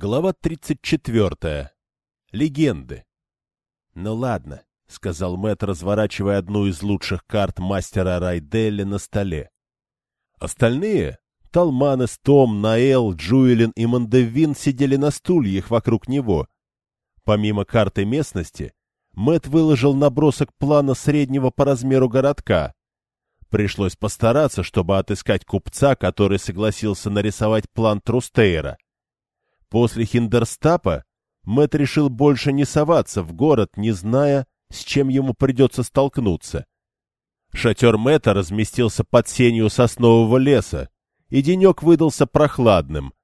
Глава 34. Легенды. «Ну ладно», — сказал Мэтт, разворачивая одну из лучших карт мастера Райделли на столе. Остальные — Талманес, Том, Наэл, Джуэлин и Мандевин — сидели на стульях вокруг него. Помимо карты местности, Мэтт выложил набросок плана среднего по размеру городка. Пришлось постараться, чтобы отыскать купца, который согласился нарисовать план Трустейра — После Хиндерстапа Мэт решил больше не соваться в город, не зная, с чем ему придется столкнуться. Шатер Мэта разместился под сенью соснового леса, и денек выдался прохладным.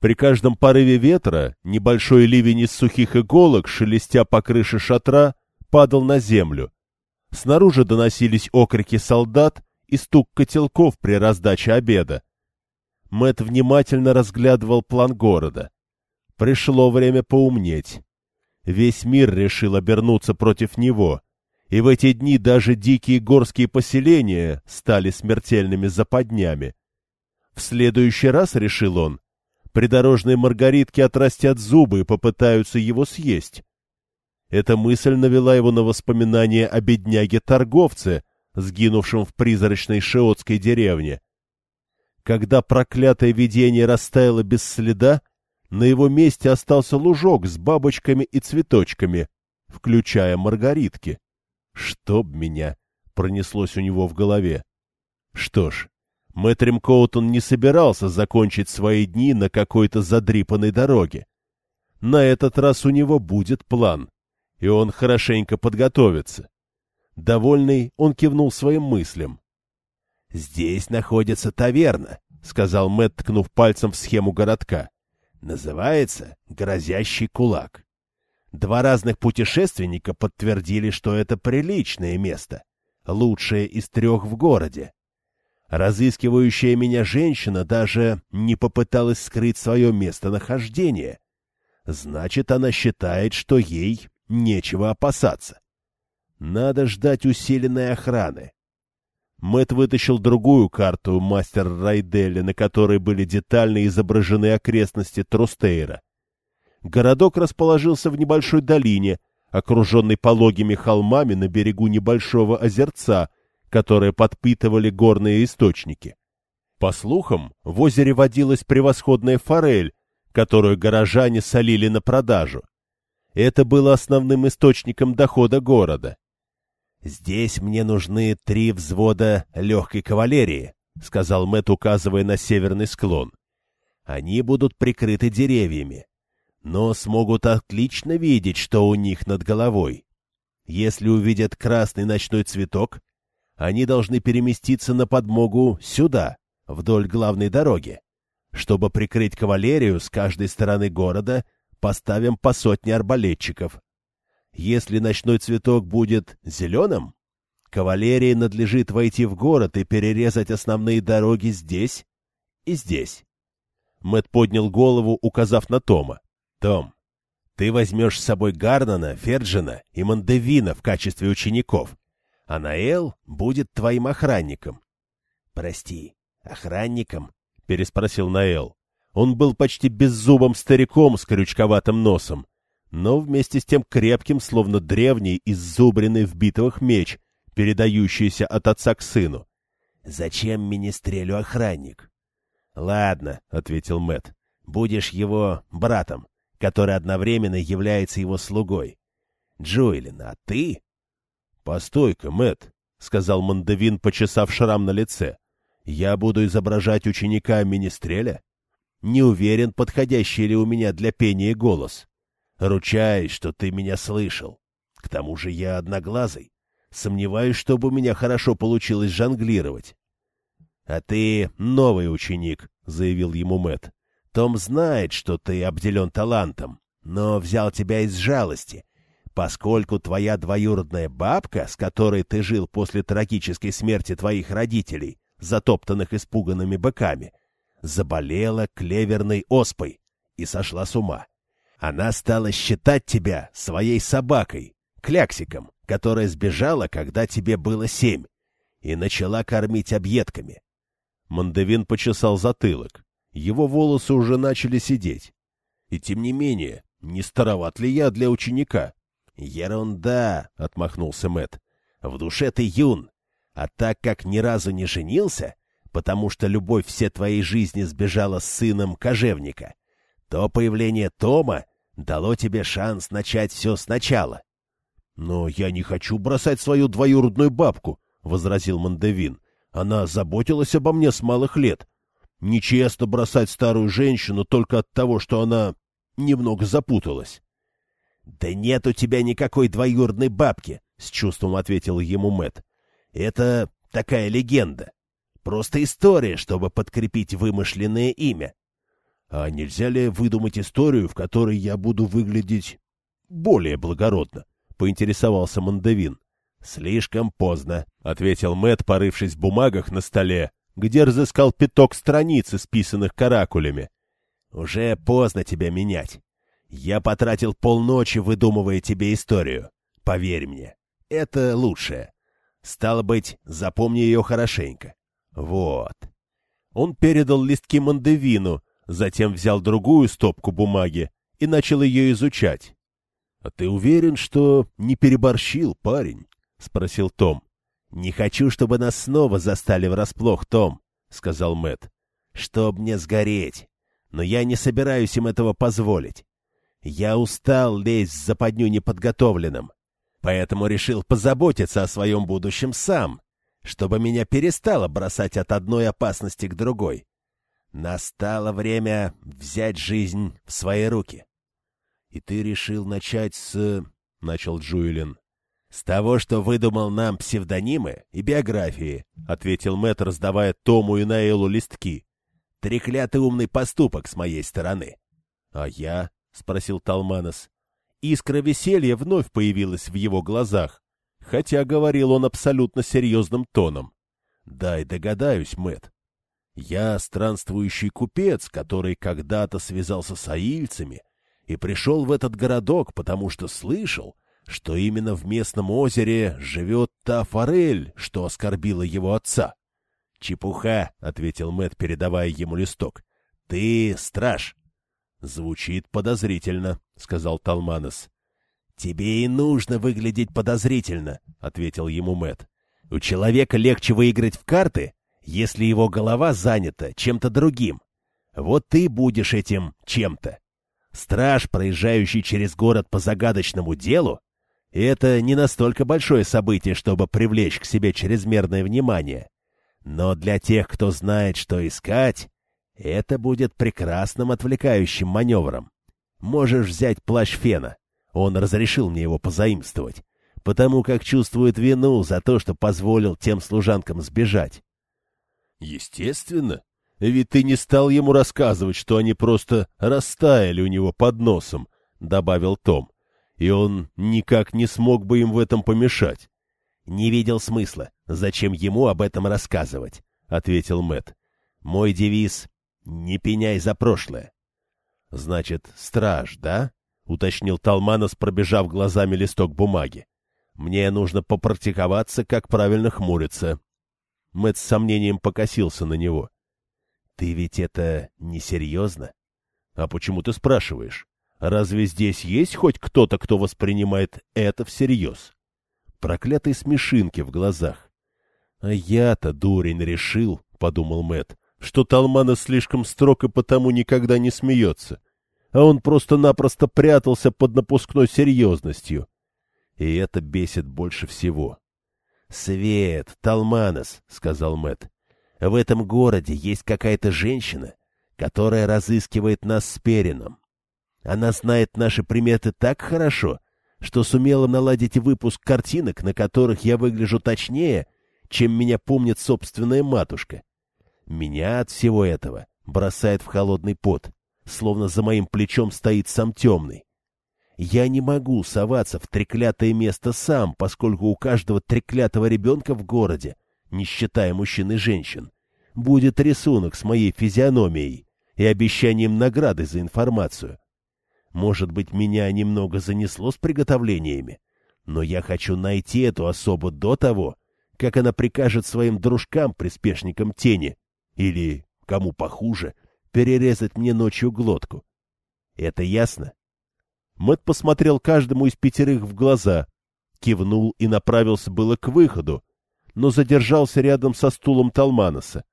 При каждом порыве ветра небольшой ливень из сухих иголок, шелестя по крыше шатра, падал на землю. Снаружи доносились окрики солдат и стук котелков при раздаче обеда. Мэт внимательно разглядывал план города. Пришло время поумнеть. Весь мир решил обернуться против него, и в эти дни даже дикие горские поселения стали смертельными западнями. В следующий раз, решил он, придорожные маргаритки отрастят зубы и попытаются его съесть. Эта мысль навела его на воспоминания о бедняге-торговце, сгинувшем в призрачной шиотской деревне. Когда проклятое видение растаяло без следа, на его месте остался лужок с бабочками и цветочками, включая маргаритки. «Чтоб меня!» — пронеслось у него в голове. Что ж, Мэтрим Коутон не собирался закончить свои дни на какой-то задрипанной дороге. На этот раз у него будет план, и он хорошенько подготовится. Довольный, он кивнул своим мыслям. «Здесь находится таверна», — сказал Мэтт, ткнув пальцем в схему городка. Называется «Грозящий кулак». Два разных путешественника подтвердили, что это приличное место, лучшее из трех в городе. Разыскивающая меня женщина даже не попыталась скрыть свое местонахождение. Значит, она считает, что ей нечего опасаться. Надо ждать усиленной охраны. Мэт вытащил другую карту мастер Райделли, на которой были детально изображены окрестности Трустейра. Городок расположился в небольшой долине, окруженной пологими холмами на берегу небольшого озерца, которые подпитывали горные источники. По слухам, в озере водилась превосходная форель, которую горожане солили на продажу. Это было основным источником дохода города. «Здесь мне нужны три взвода легкой кавалерии», — сказал Мэт, указывая на северный склон. «Они будут прикрыты деревьями, но смогут отлично видеть, что у них над головой. Если увидят красный ночной цветок, они должны переместиться на подмогу сюда, вдоль главной дороги. Чтобы прикрыть кавалерию с каждой стороны города, поставим по сотне арбалетчиков. Если ночной цветок будет зеленым, кавалерии надлежит войти в город и перерезать основные дороги здесь и здесь. Мэт поднял голову, указав на Тома. «Том, ты возьмешь с собой Гарнана, Ферджина и Мандевина в качестве учеников, а Наэл будет твоим охранником». «Прости, охранником?» — переспросил Наэл. Он был почти беззубым стариком с крючковатым носом, но вместе с тем крепким, словно древний, иззубренный в битвах меч, передающийся от отца к сыну. «Зачем министрелю охранник?» «Ладно», — ответил Мэт, будешь его братом, который одновременно является его слугой. Джоэлин, а ты?» «Постой-ка, Мэт, сказал Мандавин, почесав шрам на лице. «Я буду изображать ученика министреля? Не уверен, подходящий ли у меня для пения голос». Ручаюсь, что ты меня слышал. К тому же я одноглазый. Сомневаюсь, чтобы у меня хорошо получилось жонглировать. — А ты новый ученик, — заявил ему Мэт. Том знает, что ты обделен талантом, но взял тебя из жалости, поскольку твоя двоюродная бабка, с которой ты жил после трагической смерти твоих родителей, затоптанных испуганными быками, заболела клеверной оспой и сошла с ума. Она стала считать тебя своей собакой, кляксиком, которая сбежала, когда тебе было семь, и начала кормить объедками. Мандевин почесал затылок. Его волосы уже начали сидеть. И тем не менее, не староват ли я для ученика? Ерунда, отмахнулся Мэт. В душе ты юн, а так как ни разу не женился, потому что любовь все твоей жизни сбежала с сыном кожевника, то появление Тома дало тебе шанс начать все сначала. — Но я не хочу бросать свою двоюродную бабку, — возразил Мандевин. — Она заботилась обо мне с малых лет. Нечестно бросать старую женщину только от того, что она немного запуталась. — Да нет у тебя никакой двоюродной бабки, — с чувством ответил ему Мэт. Это такая легенда. Просто история, чтобы подкрепить вымышленное имя. А нельзя ли выдумать историю, в которой я буду выглядеть более благородно? — поинтересовался Мандавин. — Слишком поздно, — ответил Мэт, порывшись в бумагах на столе, где разыскал пяток страниц, исписанных каракулями. — Уже поздно тебя менять. Я потратил полночи, выдумывая тебе историю. Поверь мне, это лучшее. Стало быть, запомни ее хорошенько. Вот. Он передал листки Мандевину, затем взял другую стопку бумаги и начал ее изучать. — А ты уверен, что не переборщил, парень? — спросил Том. — Не хочу, чтобы нас снова застали врасплох, Том, — сказал Мэт. Чтоб мне сгореть. Но я не собираюсь им этого позволить. Я устал лезть в западню неподготовленным поэтому решил позаботиться о своем будущем сам, чтобы меня перестало бросать от одной опасности к другой. Настало время взять жизнь в свои руки. — И ты решил начать с... — начал Джуэлин. — С того, что выдумал нам псевдонимы и биографии, — ответил Мэтт, раздавая Тому и Наэлу листки. — Треклятый умный поступок с моей стороны. — А я? — спросил Талманос. Искра веселья вновь появилась в его глазах, хотя говорил он абсолютно серьезным тоном. «Дай догадаюсь, Мэт. Я странствующий купец, который когда-то связался с аильцами и пришел в этот городок, потому что слышал, что именно в местном озере живет та форель, что оскорбила его отца. «Чепуха», — ответил Мэт, передавая ему листок. «Ты страж». «Звучит подозрительно», — сказал Талманес. «Тебе и нужно выглядеть подозрительно», — ответил ему Мэт. «У человека легче выиграть в карты, если его голова занята чем-то другим. Вот ты будешь этим чем-то. Страж, проезжающий через город по загадочному делу, это не настолько большое событие, чтобы привлечь к себе чрезмерное внимание. Но для тех, кто знает, что искать, это будет прекрасным отвлекающим маневром. Можешь взять плащ Фена. Он разрешил мне его позаимствовать, потому как чувствует вину за то, что позволил тем служанкам сбежать. Естественно, ведь ты не стал ему рассказывать, что они просто растаяли у него под носом, — добавил Том, и он никак не смог бы им в этом помешать. — Не видел смысла. Зачем ему об этом рассказывать? — ответил Мэт. Мой девиз — не пеняй за прошлое. — Значит, страж, да? — уточнил Талманос, пробежав глазами листок бумаги. — Мне нужно попрактиковаться, как правильно хмуриться. Мэтт с сомнением покосился на него. — Ты ведь это несерьезно? — А почему ты спрашиваешь? Разве здесь есть хоть кто-то, кто воспринимает это всерьез? Проклятые смешинки в глазах. — А я-то, дурень, решил, — подумал Мэтт, что Талмана слишком строг и потому никогда не смеется, а он просто-напросто прятался под напускной серьезностью. И это бесит больше всего. — Свет, Талманос, — сказал Мэт, в этом городе есть какая-то женщина, которая разыскивает нас с Перином. Она знает наши приметы так хорошо, что сумела наладить выпуск картинок, на которых я выгляжу точнее, чем меня помнит собственная матушка. Меня от всего этого бросает в холодный пот, словно за моим плечом стоит сам темный. Я не могу соваться в треклятое место сам, поскольку у каждого треклятого ребенка в городе, не считая мужчин и женщин, будет рисунок с моей физиономией и обещанием награды за информацию. Может быть, меня немного занесло с приготовлениями, но я хочу найти эту особу до того, как она прикажет своим дружкам-приспешникам тени или, кому похуже, перерезать мне ночью глотку. Это ясно? Мэт посмотрел каждому из пятерых в глаза, кивнул и направился было к выходу, но задержался рядом со стулом Талманоса.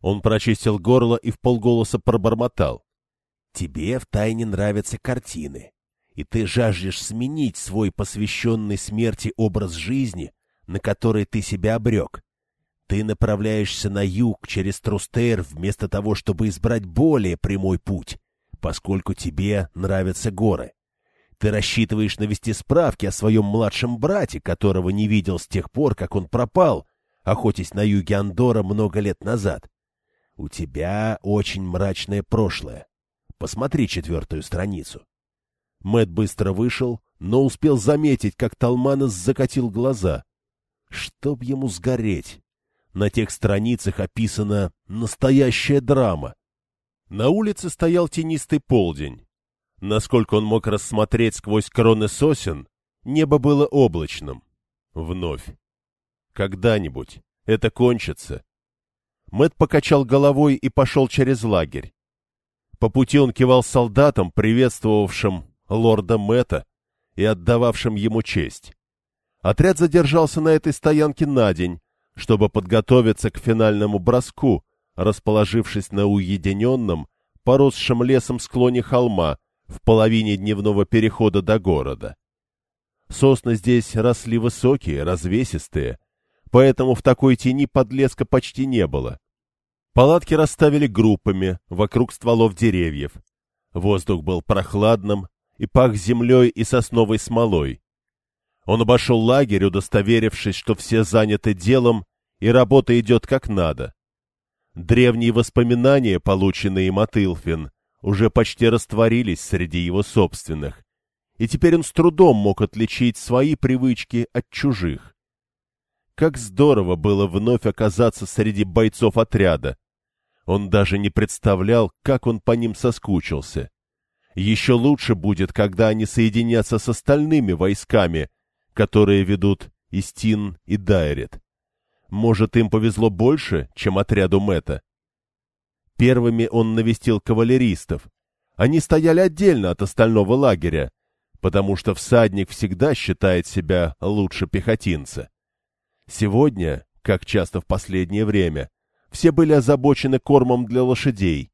Он прочистил горло и в полголоса пробормотал. — Тебе втайне нравятся картины, и ты жаждешь сменить свой посвященный смерти образ жизни, на который ты себя обрек. Ты направляешься на юг через Трустейр вместо того, чтобы избрать более прямой путь, поскольку тебе нравятся горы. Ты рассчитываешь навести справки о своем младшем брате, которого не видел с тех пор, как он пропал, охотясь на юге Андора много лет назад. У тебя очень мрачное прошлое. Посмотри четвертую страницу. Мэт быстро вышел, но успел заметить, как Талманес закатил глаза. Чтоб ему сгореть! На тех страницах описана настоящая драма. На улице стоял тенистый полдень. Насколько он мог рассмотреть сквозь кроны сосен, небо было облачным. Вновь. Когда-нибудь это кончится. Мэт покачал головой и пошел через лагерь. По пути он кивал солдатам, приветствовавшим лорда Мэта и отдававшим ему честь. Отряд задержался на этой стоянке на день, чтобы подготовиться к финальному броску, расположившись на уединенном, поросшем лесом склоне холма в половине дневного перехода до города. Сосны здесь росли высокие, развесистые, поэтому в такой тени подлеска почти не было. Палатки расставили группами вокруг стволов деревьев. Воздух был прохладным и пах землей и сосновой смолой. Он обошел лагерь, удостоверившись, что все заняты делом и работа идет как надо. Древние воспоминания, полученные им от Илфин, уже почти растворились среди его собственных, и теперь он с трудом мог отличить свои привычки от чужих. Как здорово было вновь оказаться среди бойцов отряда, он даже не представлял, как он по ним соскучился. Еще лучше будет, когда они соединятся с остальными войсками, которые ведут Истин и Дайрет. Может, им повезло больше, чем отряду Мэтта? Первыми он навестил кавалеристов. Они стояли отдельно от остального лагеря, потому что всадник всегда считает себя лучше пехотинца. Сегодня, как часто в последнее время, все были озабочены кормом для лошадей.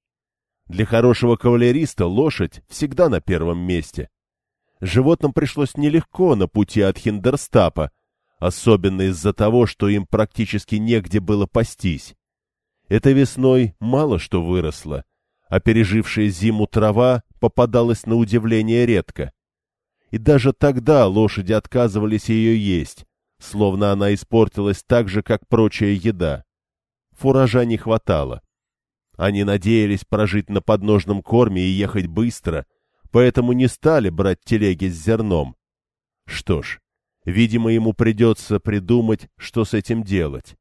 Для хорошего кавалериста лошадь всегда на первом месте. Животным пришлось нелегко на пути от Хиндерстапа, особенно из-за того, что им практически негде было пастись. Этой весной мало что выросло, а пережившая зиму трава попадалась на удивление редко. И даже тогда лошади отказывались ее есть, словно она испортилась так же, как прочая еда фуража не хватало. Они надеялись прожить на подножном корме и ехать быстро, поэтому не стали брать телеги с зерном. Что ж, видимо, ему придется придумать, что с этим делать.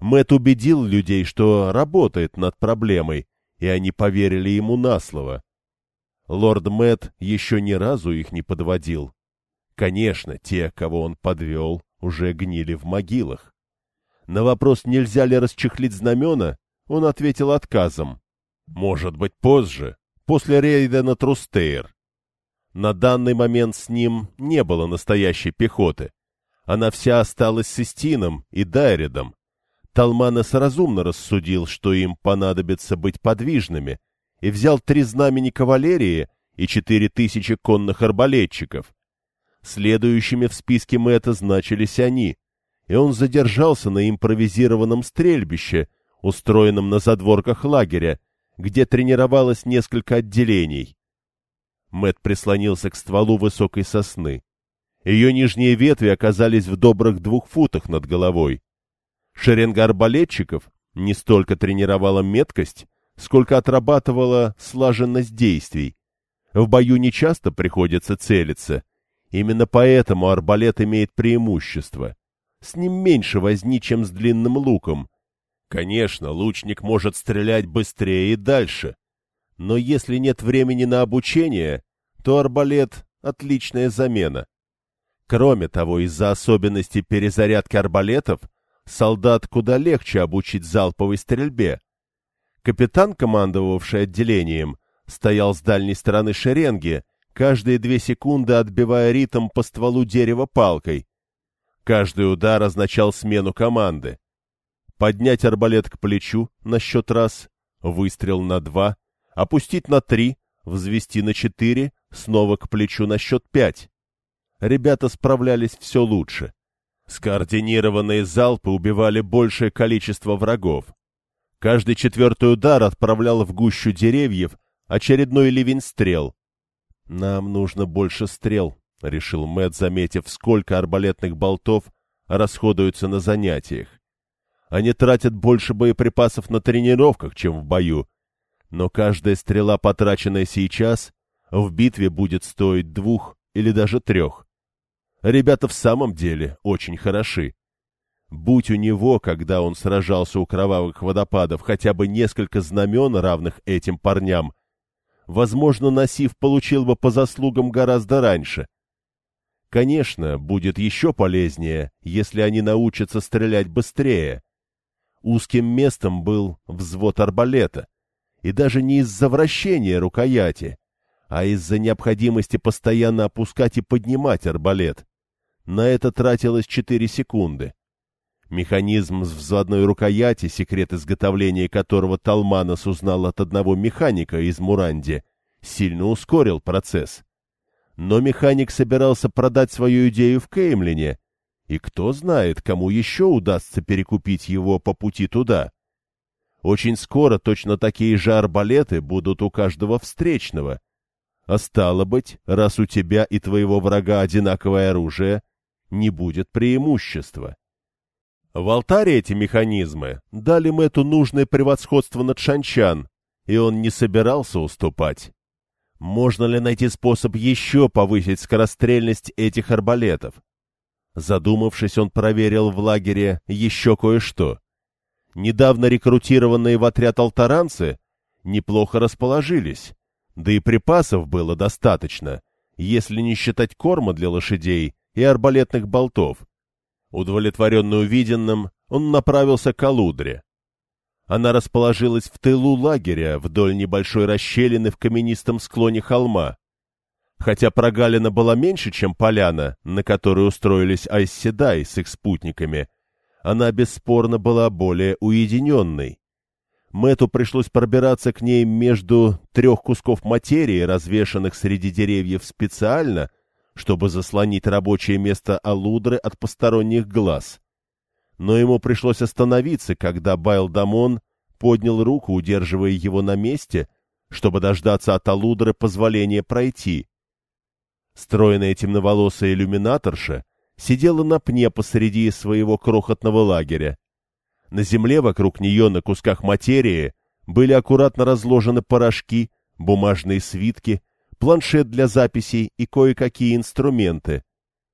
Мэт убедил людей, что работает над проблемой, и они поверили ему на слово. Лорд Мэт еще ни разу их не подводил. Конечно, те, кого он подвел, уже гнили в могилах. На вопрос, нельзя ли расчехлить знамена, он ответил отказом. Может быть, позже, после рейда на Трустейр. На данный момент с ним не было настоящей пехоты. Она вся осталась с Истином и Дайредом. Талманес разумно рассудил, что им понадобится быть подвижными, и взял три знамени кавалерии и четыре тысячи конных арбалетчиков. Следующими в списке Мэтта значились они — и он задержался на импровизированном стрельбище, устроенном на задворках лагеря, где тренировалось несколько отделений. Мэт прислонился к стволу высокой сосны. Ее нижние ветви оказались в добрых двух футах над головой. Шеренга арбалетчиков не столько тренировала меткость, сколько отрабатывала слаженность действий. В бою нечасто приходится целиться. Именно поэтому арбалет имеет преимущество. С ним меньше возни, чем с длинным луком. Конечно, лучник может стрелять быстрее и дальше. Но если нет времени на обучение, то арбалет — отличная замена. Кроме того, из-за особенностей перезарядки арбалетов, солдат куда легче обучить залповой стрельбе. Капитан, командовавший отделением, стоял с дальней стороны шеренги, каждые две секунды отбивая ритм по стволу дерева палкой. Каждый удар означал смену команды. Поднять арбалет к плечу на счет раз, выстрел на два, опустить на три, взвести на четыре, снова к плечу на счет пять. Ребята справлялись все лучше. Скоординированные залпы убивали большее количество врагов. Каждый четвертый удар отправлял в гущу деревьев очередной ливень стрел. «Нам нужно больше стрел», — решил Мэтт, заметив, сколько арбалетных болтов расходуются на занятиях. Они тратят больше боеприпасов на тренировках, чем в бою. Но каждая стрела, потраченная сейчас, в битве будет стоить двух или даже трех. Ребята в самом деле очень хороши. Будь у него, когда он сражался у кровавых водопадов, хотя бы несколько знамен, равных этим парням, возможно, Насив получил бы по заслугам гораздо раньше. Конечно, будет еще полезнее, если они научатся стрелять быстрее. Узким местом был взвод арбалета, и даже не из-за вращения рукояти, а из-за необходимости постоянно опускать и поднимать арбалет. На это тратилось 4 секунды. Механизм с взводной рукояти, секрет изготовления которого Талманос узнал от одного механика из Муранди, сильно ускорил процесс. Но механик собирался продать свою идею в Кеймлине, и кто знает, кому еще удастся перекупить его по пути туда. Очень скоро точно такие же арбалеты будут у каждого встречного. А стало быть, раз у тебя и твоего врага одинаковое оружие, не будет преимущества. В алтаре эти механизмы дали Мэту нужное превосходство над Шанчан, и он не собирался уступать. Можно ли найти способ еще повысить скорострельность этих арбалетов? Задумавшись, он проверил в лагере еще кое-что. Недавно рекрутированные в отряд алтаранцы неплохо расположились, да и припасов было достаточно, если не считать корма для лошадей и арбалетных болтов. Удовлетворенный увиденным, он направился к Алудре. Она расположилась в тылу лагеря вдоль небольшой расщелины в каменистом склоне холма. Хотя прогалина была меньше, чем поляна, на которой устроились Айсседай с их спутниками, она бесспорно была более уединенной. Мэту пришлось пробираться к ней между трех кусков материи, развешанных среди деревьев специально, чтобы заслонить рабочее место Алудры от посторонних глаз. Но ему пришлось остановиться, когда Байлдамон поднял руку, удерживая его на месте, чтобы дождаться от Алудры позволения пройти. Стройная темноволосая иллюминаторша сидела на пне посреди своего крохотного лагеря. На земле вокруг нее на кусках материи были аккуратно разложены порошки, бумажные свитки, планшет для записей и кое-какие инструменты.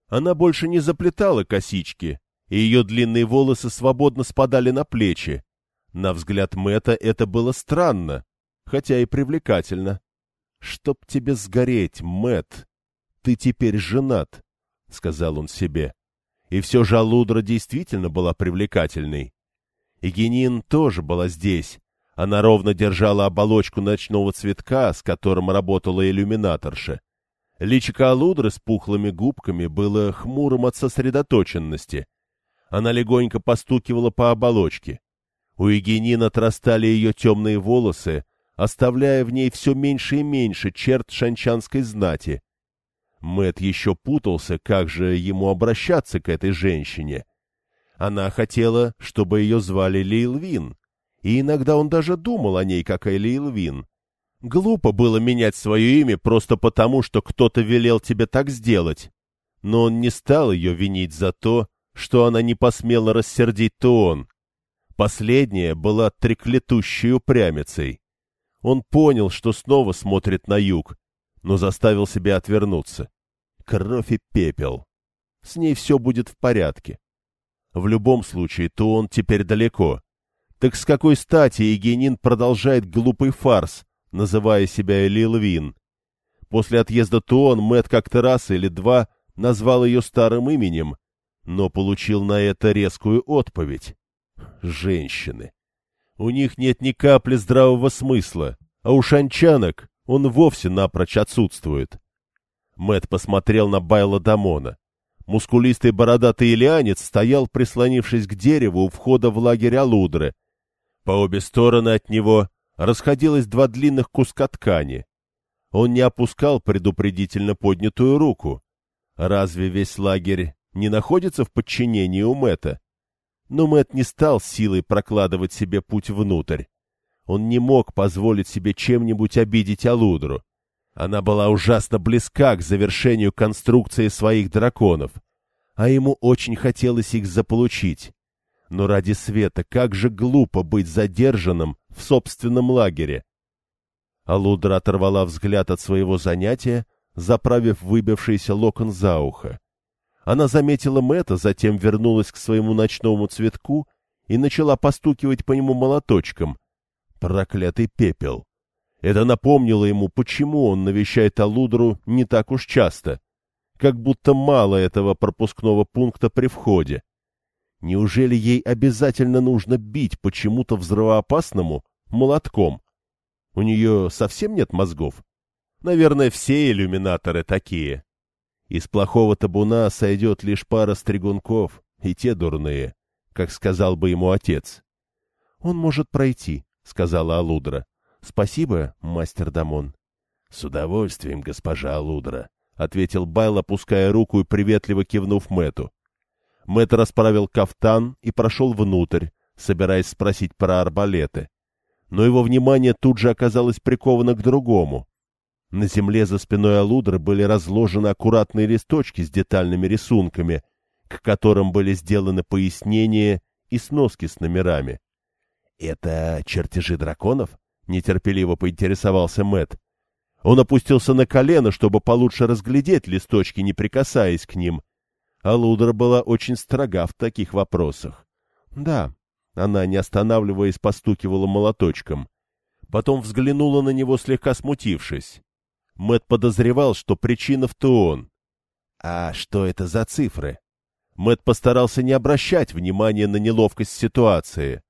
Она больше не заплетала косички, и ее длинные волосы свободно спадали на плечи. На взгляд Мэта это было странно, хотя и привлекательно. «Чтоб тебе сгореть, Мэт, ты теперь женат», — сказал он себе. И все же Алудра действительно была привлекательной. И Генин тоже была здесь. Она ровно держала оболочку ночного цветка, с которым работала иллюминаторша. Личико Алудры с пухлыми губками было хмурым от сосредоточенности. Она легонько постукивала по оболочке. У Егенин отрастали ее темные волосы, оставляя в ней все меньше и меньше черт шанчанской знати. Мэт еще путался, как же ему обращаться к этой женщине. Она хотела, чтобы ее звали Лейлвин, и иногда он даже думал о ней, как о Лейлвин. Глупо было менять свое имя просто потому, что кто-то велел тебе так сделать. Но он не стал ее винить за то, что она не посмела рассердить Туон. Последняя была треклятущей упрямицей. Он понял, что снова смотрит на юг, но заставил себя отвернуться кровь и пепел. С ней все будет в порядке. В любом случае, то он теперь далеко. Так с какой стати Егенин продолжает глупый фарс, называя себя Лилвин? После отъезда Туон Мэтт как-то раз или два назвал ее старым именем, но получил на это резкую отповедь. Женщины. У них нет ни капли здравого смысла, а у шанчанок Он вовсе напрочь отсутствует. Мэт посмотрел на Байла Дамона. Мускулистый бородатый илианец стоял, прислонившись к дереву у входа в лагерь Алудры. По обе стороны от него расходилось два длинных куска ткани. Он не опускал предупредительно поднятую руку. Разве весь лагерь не находится в подчинении у Мэта? Но Мэт не стал силой прокладывать себе путь внутрь. Он не мог позволить себе чем-нибудь обидеть Алудру. Она была ужасно близка к завершению конструкции своих драконов, а ему очень хотелось их заполучить. Но ради света как же глупо быть задержанным в собственном лагере. Алудра оторвала взгляд от своего занятия, заправив выбившийся локон за ухо. Она заметила Мэтта, затем вернулась к своему ночному цветку и начала постукивать по нему молоточком. Проклятый пепел! Это напомнило ему, почему он навещает Алудру не так уж часто. Как будто мало этого пропускного пункта при входе. Неужели ей обязательно нужно бить почему-то взрывоопасному молотком? У нее совсем нет мозгов? Наверное, все иллюминаторы такие. Из плохого табуна сойдет лишь пара стригунков, и те дурные, как сказал бы ему отец. — Он может пройти, — сказала Алудра. — Спасибо, мастер Дамон. — С удовольствием, госпожа Алудра, — ответил Байл, опуская руку и приветливо кивнув Мэту. Мэт расправил кафтан и прошел внутрь, собираясь спросить про арбалеты. Но его внимание тут же оказалось приковано к другому. На земле за спиной Алудры были разложены аккуратные листочки с детальными рисунками, к которым были сделаны пояснения и сноски с номерами. — Это чертежи драконов? — нетерпеливо поинтересовался Мэт. Он опустился на колено, чтобы получше разглядеть листочки, не прикасаясь к ним. А Лудра была очень строга в таких вопросах. Да, она, не останавливаясь, постукивала молоточком. Потом взглянула на него, слегка смутившись. Мэт подозревал, что причина в то он. А что это за цифры? Мэт постарался не обращать внимания на неловкость ситуации.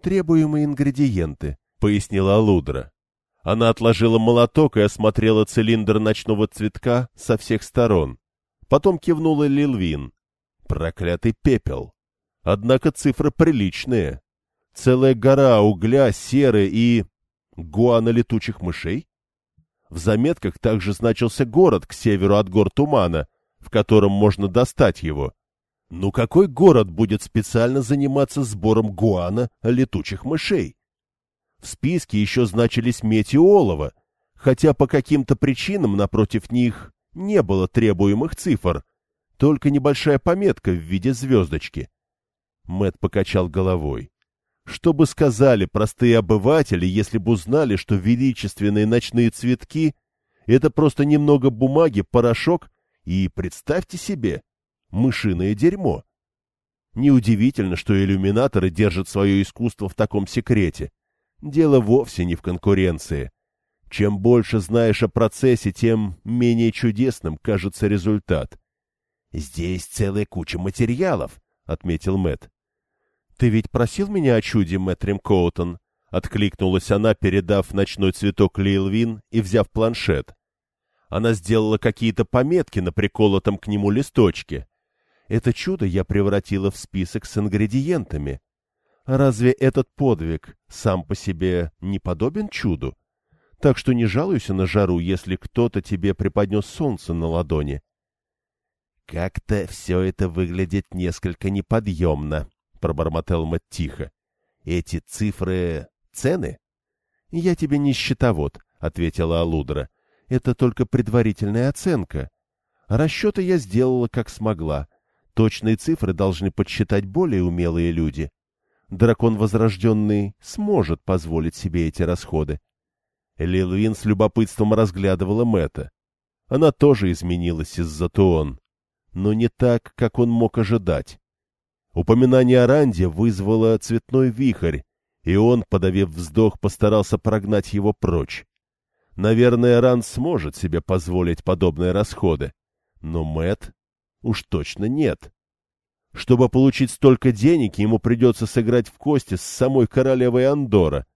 «Требуемые ингредиенты», — пояснила Лудра. Она отложила молоток и осмотрела цилиндр ночного цветка со всех сторон. Потом кивнула Лилвин. Проклятый пепел. Однако цифры приличные. Целая гора угля, серы и... гуана летучих мышей? В заметках также значился город к северу от гор Тумана, в котором можно достать его. Ну какой город будет специально заниматься сбором гуана летучих мышей? В списке еще значились метеолова, хотя по каким-то причинам напротив них не было требуемых цифр, только небольшая пометка в виде звездочки. Мэт покачал головой. Что бы сказали простые обыватели, если бы узнали, что величественные ночные цветки — это просто немного бумаги, порошок и, представьте себе, мышиное дерьмо? Неудивительно, что иллюминаторы держат свое искусство в таком секрете. Дело вовсе не в конкуренции. Чем больше знаешь о процессе, тем менее чудесным кажется результат. — Здесь целая куча материалов, — отметил Мэт. Ты ведь просил меня о чуде, Мэтрим Коутон? — откликнулась она, передав ночной цветок Лейлвин и взяв планшет. Она сделала какие-то пометки на приколотом к нему листочке. Это чудо я превратила в список с ингредиентами. Разве этот подвиг сам по себе не подобен чуду? Так что не жалуйся на жару, если кто-то тебе преподнес солнце на ладони. Как-то все это выглядит несколько неподъемно, — пробормотал Мэтт тихо. Эти цифры — цены? Я тебе не счетовод, — ответила Алудра. Это только предварительная оценка. Расчеты я сделала как смогла. Точные цифры должны подсчитать более умелые люди дракон Возрожденный сможет позволить себе эти расходы. Лилвин с любопытством разглядывала Мэтта. Она тоже изменилась из-за Туон, но не так, как он мог ожидать. Упоминание о Ранде вызвало цветной вихрь, и он, подавив вздох, постарался прогнать его прочь. Наверное, Ранд сможет себе позволить подобные расходы, но Мэт уж точно нет. Чтобы получить столько денег, ему придется сыграть в кости с самой королевой Андора.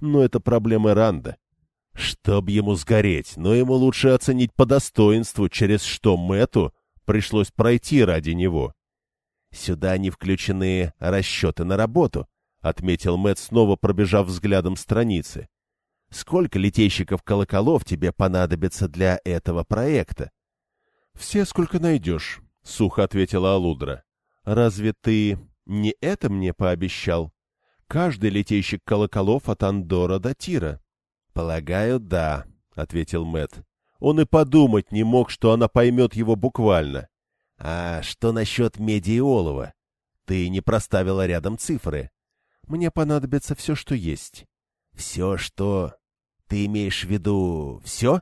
Но это проблема Ранда. Чтоб ему сгореть, но ему лучше оценить по достоинству, через что Мэту пришлось пройти ради него. Сюда не включены расчеты на работу, — отметил Мэт, снова пробежав взглядом страницы. Сколько летейщиков колоколов тебе понадобится для этого проекта? — Все, сколько найдешь, — сухо ответила Алудра. — Разве ты не это мне пообещал? Каждый летейщик колоколов от Андора до Тира. «Полагаю, да», — ответил Мэт. Он и подумать не мог, что она поймет его буквально. «А что насчет меди и олова? Ты не проставила рядом цифры. Мне понадобится все, что есть». «Все, что...» «Ты имеешь в виду все?»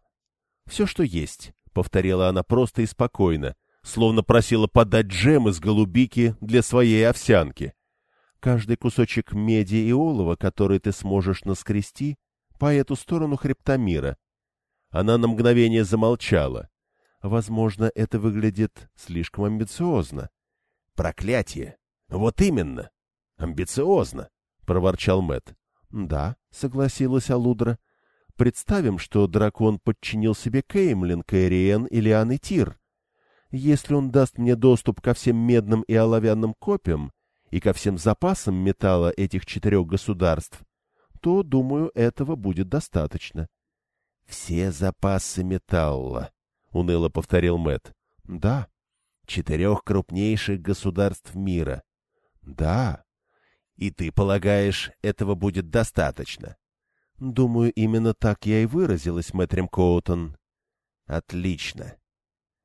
«Все, что есть», — повторила она просто и спокойно, словно просила подать джем из голубики для своей овсянки. «Каждый кусочек меди и олова, который ты сможешь наскрести, по эту сторону хребта. Она на мгновение замолчала. Возможно, это выглядит слишком амбициозно. Проклятие! Вот именно! Амбициозно! проворчал Мэт. Да, согласилась Алудра. Представим, что дракон подчинил себе Кеймлин, Кэриен или Анны Тир. Если он даст мне доступ ко всем медным и оловянным копьям и ко всем запасам металла этих четырех государств, то, думаю, этого будет достаточно. — Все запасы металла, — уныло повторил Мэт. Да. — Четырех крупнейших государств мира. — Да. — И ты полагаешь, этого будет достаточно? — Думаю, именно так я и выразилась, Мэтрим Коутон. — Отлично.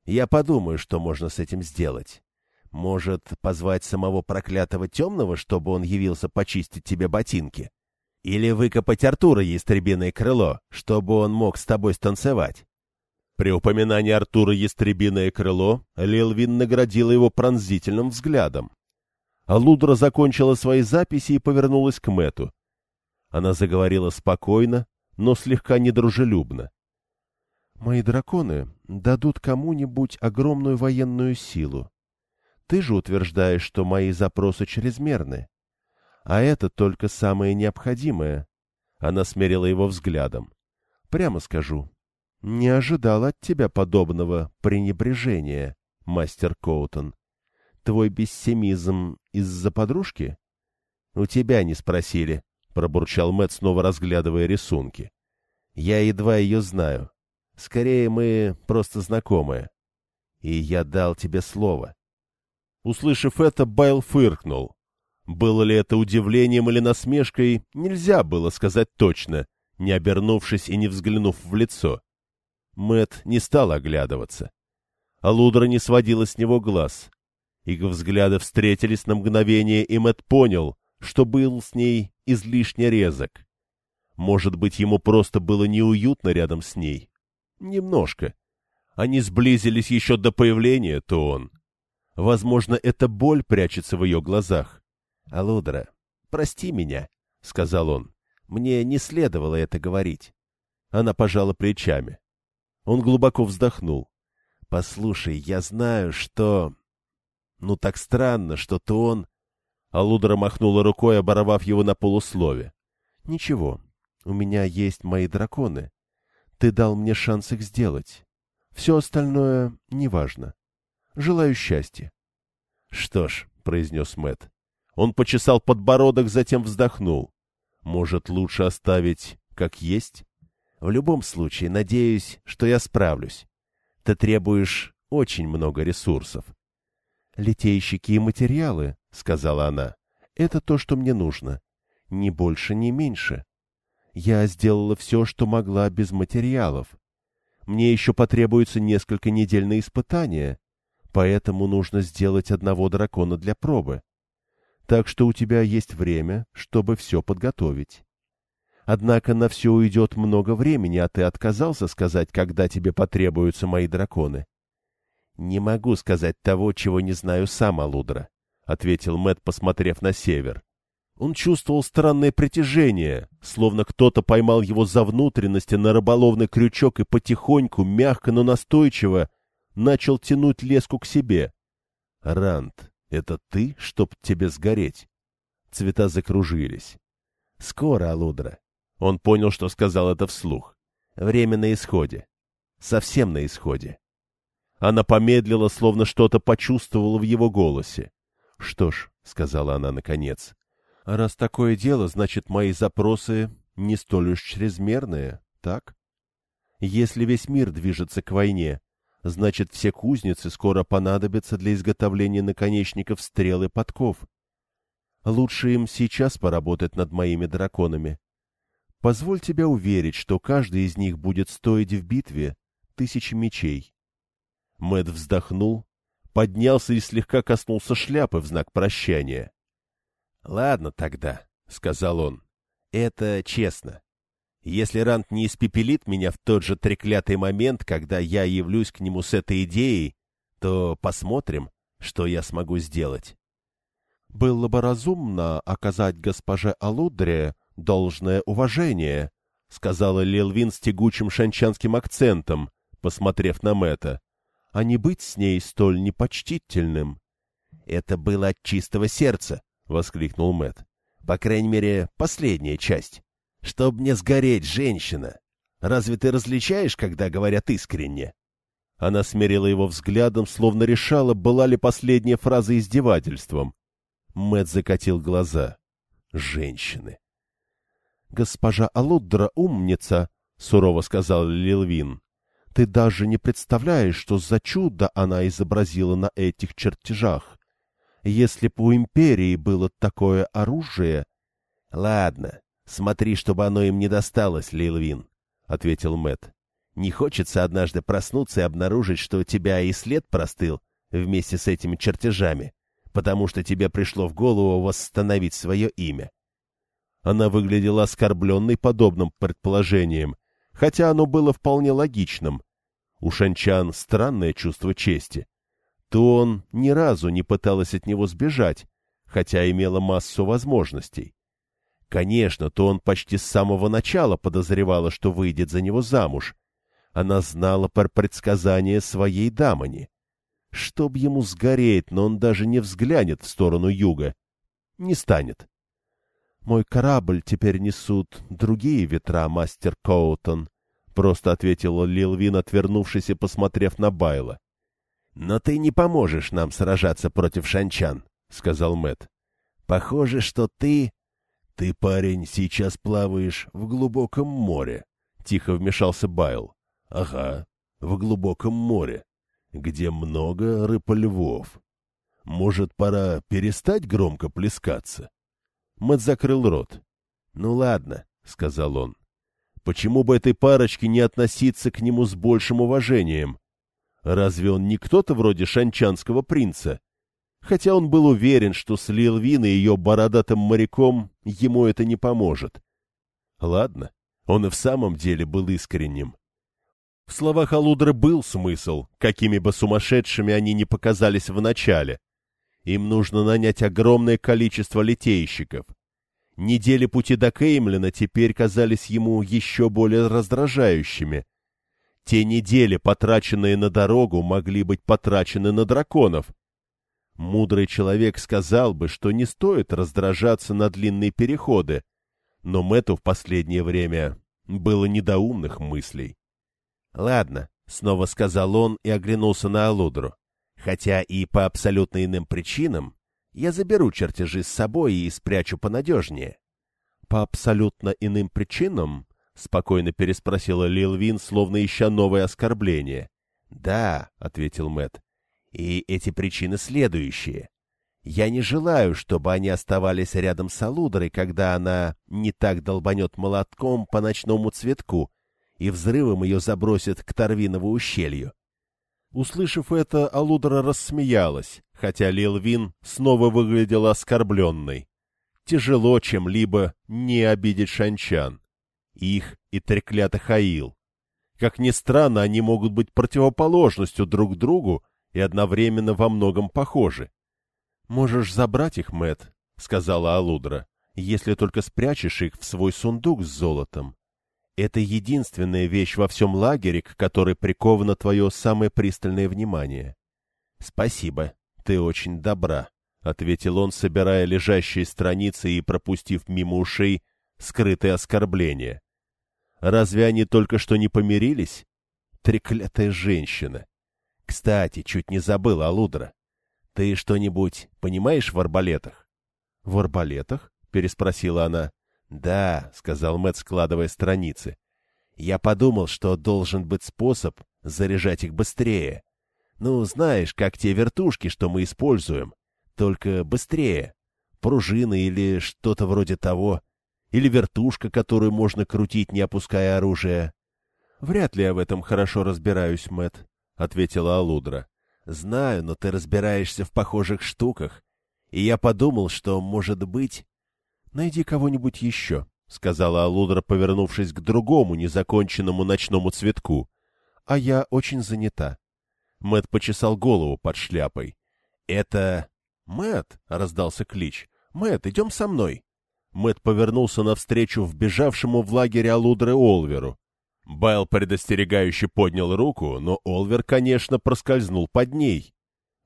Я подумаю, что можно с этим сделать. Может, позвать самого проклятого темного, чтобы он явился почистить тебе ботинки? — или выкопать Артура Ястребиное крыло, чтобы он мог с тобой станцевать. При упоминании Артура Ястребиное крыло Лилвин наградила его пронзительным взглядом. А Лудра закончила свои записи и повернулась к Мэту. Она заговорила спокойно, но слегка недружелюбно. «Мои драконы дадут кому-нибудь огромную военную силу. Ты же утверждаешь, что мои запросы чрезмерны. А это только самое необходимое. Она смерила его взглядом. Прямо скажу, не ожидал от тебя подобного пренебрежения, мастер Коутон. Твой бессемизм из-за подружки? У тебя не спросили, пробурчал Мэт, снова разглядывая рисунки. Я едва ее знаю. Скорее, мы просто знакомые. И я дал тебе слово. Услышав это, Байл фыркнул. Было ли это удивлением или насмешкой, нельзя было сказать точно, не обернувшись и не взглянув в лицо. Мэт не стал оглядываться. А Лудра не сводила с него глаз. Их взгляды встретились на мгновение, и Мэт понял, что был с ней излишне резок. Может быть, ему просто было неуютно рядом с ней? Немножко. Они сблизились еще до появления то он. Возможно, эта боль прячется в ее глазах. «Алудра, прости меня», — сказал он. «Мне не следовало это говорить». Она пожала плечами. Он глубоко вздохнул. «Послушай, я знаю, что...» «Ну, так странно, что-то он...» Алудра махнула рукой, оборвав его на полуслове. «Ничего, у меня есть мои драконы. Ты дал мне шанс их сделать. Все остальное неважно. Желаю счастья». «Что ж», — произнес Мэт, он почесал подбородок, затем вздохнул. Может, лучше оставить как есть? В любом случае, надеюсь, что я справлюсь. Ты требуешь очень много ресурсов. «Литейщики и материалы», — сказала она, — «это то, что мне нужно. Ни больше, ни меньше. Я сделала все, что могла без материалов. Мне еще потребуется несколько недель на испытания, поэтому нужно сделать одного дракона для пробы так что у тебя есть время, чтобы все подготовить. Однако на все уйдет много времени, а ты отказался сказать, когда тебе потребуются мои драконы. — Не могу сказать того, чего не знаю сам, Алудра, — ответил Мэт, посмотрев на север. Он чувствовал странное притяжение, словно кто-то поймал его за внутренности на рыболовный крючок и потихоньку, мягко, но настойчиво начал тянуть леску к себе. Ранд, это ты, чтоб тебе сгореть? Цвета закружились. Скоро, Алудра. Он понял, что сказал это вслух. Время на исходе. Совсем на исходе. Она помедлила, словно что-то почувствовала в его голосе. — Что ж, — сказала она наконец, — раз такое дело, значит, мои запросы не столь уж чрезмерные, так? Если весь мир движется к войне, значит, все кузницы скоро понадобятся для изготовления наконечников стрел и подков. Лучше им сейчас поработать над моими драконами. Позволь тебя уверить, что каждый из них будет стоить в битве тысячи мечей. Мэт вздохнул, поднялся и слегка коснулся шляпы в знак прощания. — Ладно тогда, — сказал он, — это честно. Если Рант не испепелит меня в тот же треклятый момент, когда я явлюсь к нему с этой идеей, то посмотрим, что я смогу сделать. Было бы разумно оказать госпоже Алудре должное уважение, — сказала Лилвин с тягучим шанчанским акцентом, посмотрев на Мэтта, — а не быть с ней столь непочтительным. — Это было от чистого сердца, — воскликнул Мэтт. — По крайней мере, последняя часть. Чтоб не сгореть, женщина! Разве ты различаешь, когда говорят искренне? Она смерила его взглядом, словно решала, была ли последняя фраза издевательством. Мэт закатил глаза. Женщины. «Госпожа Алудра умница», — сурово сказал Лилвин. «Ты даже не представляешь, что за чудо она изобразила на этих чертежах. Если б у империи было такое оружие...» «Ладно, «Смотри, чтобы оно им не досталось, Лилвин», — ответил Мэт. «Не хочется однажды проснуться и обнаружить, что у тебя и след простыл вместе с этими чертежами, потому что тебе пришло в голову восстановить свое имя». Она выглядела оскорбленной подобным предположением, хотя оно было вполне логичным. У Шанчан странное чувство чести. То он ни разу не пыталась от него сбежать, хотя имела массу возможностей. Конечно, то он почти с самого начала подозревала, что выйдет за него замуж. Она знала про предсказание своей дамани. Чтоб ему сгореть, но он даже не взглянет в сторону юга. Не станет. «Мой корабль теперь несут другие ветра, мастер Коутон», — просто ответила Лилвин, отвернувшись и посмотрев на Байла. «Но ты не поможешь нам сражаться против шанчан», — сказал Мэт. «Похоже, что ты...» — Ты, парень, сейчас плаваешь в глубоком море, — тихо вмешался Байл. — Ага, в глубоком море, где много рыб-львов. Может, пора перестать громко плескаться? Мэт закрыл рот. — Ну ладно, — сказал он. — Почему бы этой парочке не относиться к нему с большим уважением? Разве он не кто-то вроде шанчанского принца? — хотя он был уверен, что с Лилвин и ее бородатым моряком ему это не поможет. Ладно, он и в самом деле был искренним. В словах Алудры был смысл, какими бы сумасшедшими они ни показались в начале. Им нужно нанять огромное количество литейщиков. Недели пути до Кеймлина теперь казались ему еще более раздражающими. Те недели, потраченные на дорогу, могли быть потрачены на драконов — Мудрый человек сказал бы, что не стоит раздражаться на длинные переходы, но Мэту в последнее время было недоумных мыслей. — Ладно, — снова сказал он и оглянулся на Алудру. — Хотя и по абсолютно иным причинам я заберу чертежи с собой и спрячу понадежнее. — По абсолютно иным причинам? — спокойно переспросила Лилвин, словно ища новое оскорбление. — Да, — ответил Мэт. И эти причины следующие. Я не желаю, чтобы они оставались рядом с Алудрой, когда она не так долбанет молотком по ночному цветку и взрывом ее забросит к Торвинову ущелью. Услышав это, Алудра рассмеялась, хотя Лилвин снова выглядела оскорбленной. Тяжело чем-либо не обидеть шанчан. Их и треклятых Аил. Как ни странно, они могут быть противоположностью друг другу, и одновременно во многом похожи. «Можешь забрать их, Мэт, сказала Алудра, — «если только спрячешь их в свой сундук с золотом. Это единственная вещь во всем лагере, к которой приковано твое самое пристальное внимание». «Спасибо, ты очень добра», — ответил он, собирая лежащие страницы и пропустив мимо ушей скрытые оскорбления. Разве они только что не помирились? Треклятая женщина. Кстати, чуть не забыл, Алудра. Ты что-нибудь понимаешь в арбалетах? — В арбалетах? — переспросила она. — Да, — сказал Мэтт, складывая страницы. — Я подумал, что должен быть способ заряжать их быстрее. Ну, знаешь, как те вертушки, что мы используем. Только быстрее. Пружины или что-то вроде того. Или вертушка, которую можно крутить, не опуская оружие. — Вряд ли я в этом хорошо разбираюсь, Мэт, ответила Алудра. — Знаю, но ты разбираешься в похожих штуках. И я подумал, что, может быть... — Найди кого-нибудь еще, — сказала Алудра, повернувшись к другому незаконченному ночному цветку. — А я очень занята. Мэт почесал голову под шляпой. — Это... — Мэт, раздался клич. — Мэт, идем со мной. Мэт повернулся навстречу вбежавшему в лагерь Алудры Олверу. Байл предостерегающе поднял руку, но Олвер, конечно, проскользнул под ней.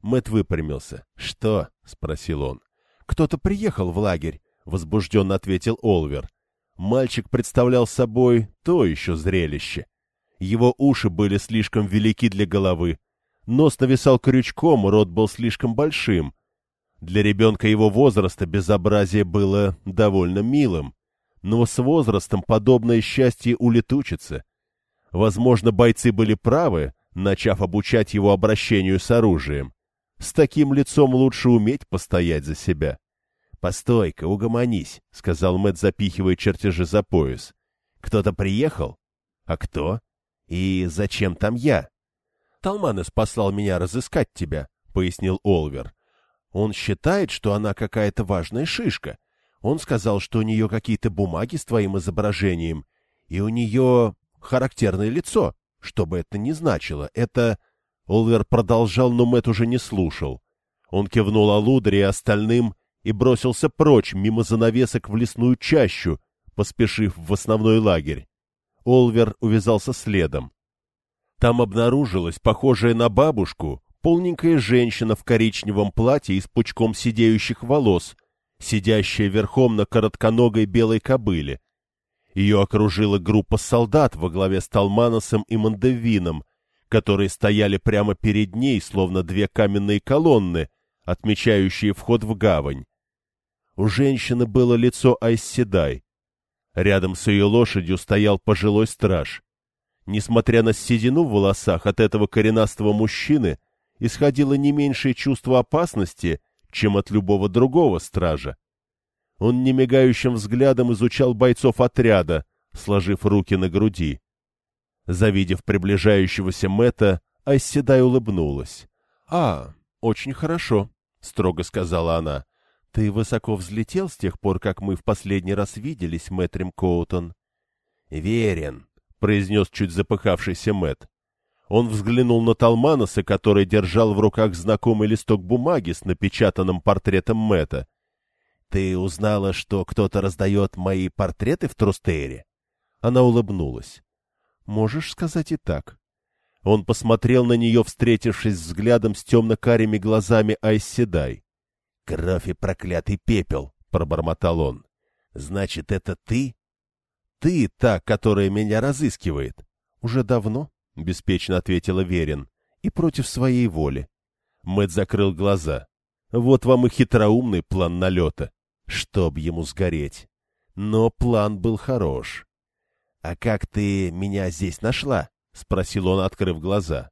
Мэт выпрямился. «Что?» — спросил он. «Кто-то приехал в лагерь», — возбужденно ответил Олвер. Мальчик представлял собой то еще зрелище. Его уши были слишком велики для головы, нос нависал крючком, рот был слишком большим, для ребенка его возраста безобразие было довольно милым, но с возрастом подобное счастье улетучится. Возможно, бойцы были правы, начав обучать его обращению с оружием. С таким лицом лучше уметь постоять за себя. — Постой-ка, угомонись, — сказал Мэтт, запихивая чертежи за пояс. — Кто-то приехал? — А кто? И зачем там я? — Талманес послал меня разыскать тебя, — пояснил Олвер. Он считает, что она какая-то важная шишка. Он сказал, что у нее какие-то бумаги с твоим изображением, и у нее характерное лицо. Что бы это ни значило, это... Олвер продолжал, но Мэтт уже не слушал. Он кивнул Алудре и остальным и бросился прочь, мимо занавесок в лесную чащу, поспешив в основной лагерь. Олвер увязался следом. Там обнаружилась похожая на бабушку полненькая женщина в коричневом платье и с пучком сидеющих волос, сидящая верхом на коротконогой белой кобыле. Ее окружила группа солдат во главе с Талманосом и Мандевином, которые стояли прямо перед ней, словно две каменные колонны, отмечающие вход в гавань. У женщины было лицо Айсседай. Рядом с ее лошадью стоял пожилой страж. Несмотря на седину в волосах от этого коренастого мужчины, исходило не меньшее чувство опасности, чем от любого другого стража. Он немигающим взглядом изучал бойцов отряда, сложив руки на груди. Завидев приближающегося Мэтта, Айседай улыбнулась. — А, очень хорошо, — строго сказала она. — Ты высоко взлетел с тех пор, как мы в последний раз виделись, Мэтрим Коутон? — Верен, — произнес чуть запыхавшийся Мэтт. Он взглянул на Талманоса, который держал в руках знакомый листок бумаги с напечатанным портретом Мэтта. «Ты узнала, что кто-то раздает мои портреты в Трустейре?» Она улыбнулась. «Можешь сказать и так». Он посмотрел на нее, встретившись взглядом с темно-карими глазами Айседай. «Кровь и проклятый пепел!» — пробормотал он. «Значит, это ты?» «Ты та, которая меня разыскивает?» «Уже давно?» — беспечно ответила Верин, — и против своей воли. Мэт закрыл глаза. Вот вам и хитроумный план налета. Чтоб ему сгореть. Но план был хорош. — А как ты меня здесь нашла? — спросил он, открыв глаза.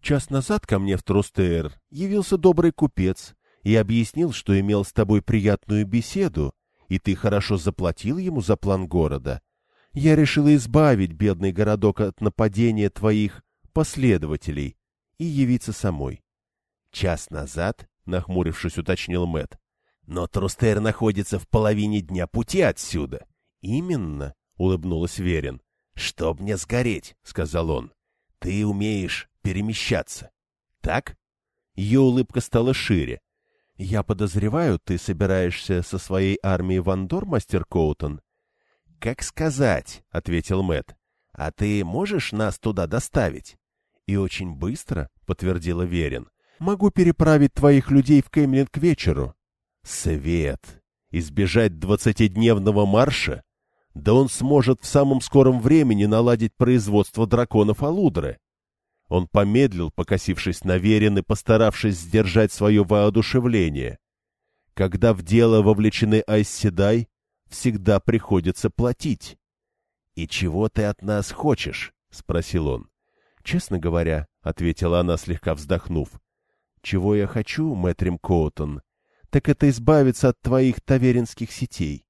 Час назад ко мне в Трустер явился добрый купец и объяснил, что имел с тобой приятную беседу, и ты хорошо заплатил ему за план города. Я решила избавить бедный городок от нападения твоих последователей и явиться самой. Час назад, нахмурившись, уточнил Мэт. Но Трустер находится в половине дня пути отсюда. Именно, улыбнулась Верин. Чтоб мне сгореть, сказал он. Ты умеешь перемещаться. Так? Ее улыбка стала шире. Я подозреваю, ты собираешься со своей армией в Андор, мастер Коутон? Как сказать, ответил Мэт. А ты можешь нас туда доставить? И очень быстро, подтвердила Верин. Могу переправить твоих людей в Кемлин к вечеру. Свет! Избежать двадцатидневного марша? Да он сможет в самом скором времени наладить производство драконов Алудры. Он помедлил, покосившись на Верин и постаравшись сдержать свое воодушевление. Когда в дело вовлечены Айсседай, всегда приходится платить. — И чего ты от нас хочешь? — спросил он. — Честно говоря, — ответила она, слегка вздохнув, — чего я хочу, Мэтрим Коутон, так это избавиться от твоих таверинских сетей.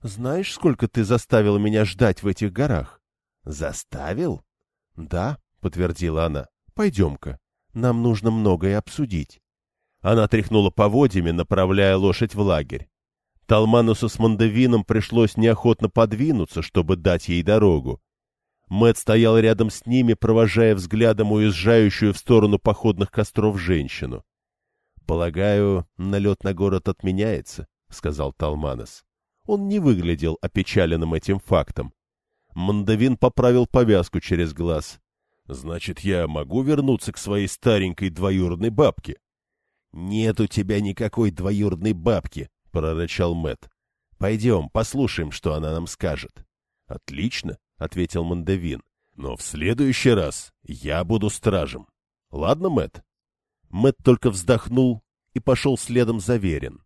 Знаешь, сколько ты заставил меня ждать в этих горах? — Заставил? — Да, — подтвердила она. — Пойдем-ка. Нам нужно многое обсудить. Она тряхнула поводьями, направляя лошадь в лагерь. Талманусу с Мандавином пришлось неохотно подвинуться, чтобы дать ей дорогу. Мэт стоял рядом с ними, провожая взглядом уезжающую в сторону походных костров женщину. — Полагаю, налет на город отменяется, — сказал Талманос. Он не выглядел опечаленным этим фактом. Мандавин поправил повязку через глаз. — Значит, я могу вернуться к своей старенькой двоюродной бабке? — Нет у тебя никакой двоюродной бабки, — прорычал Мэт. Пойдем, послушаем, что она нам скажет. — Отлично, — ответил Мандавин. — Но в следующий раз я буду стражем. Ладно, Мэт? Мэт только вздохнул и пошел следом за Верин.